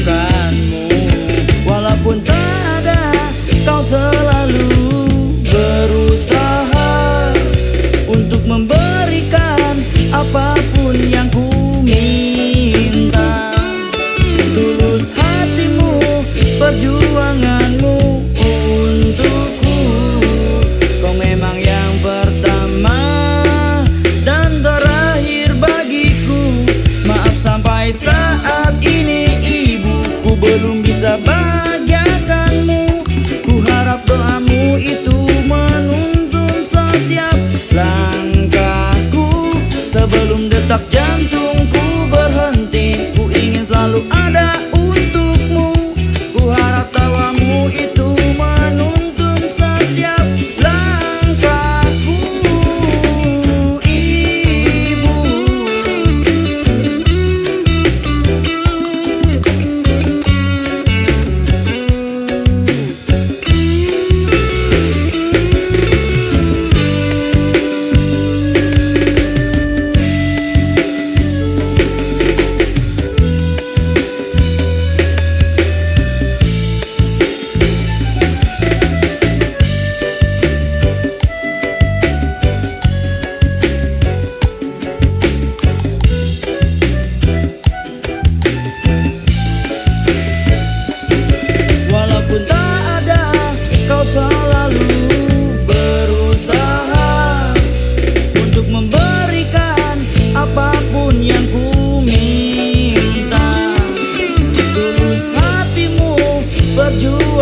goodbye. dok berjuang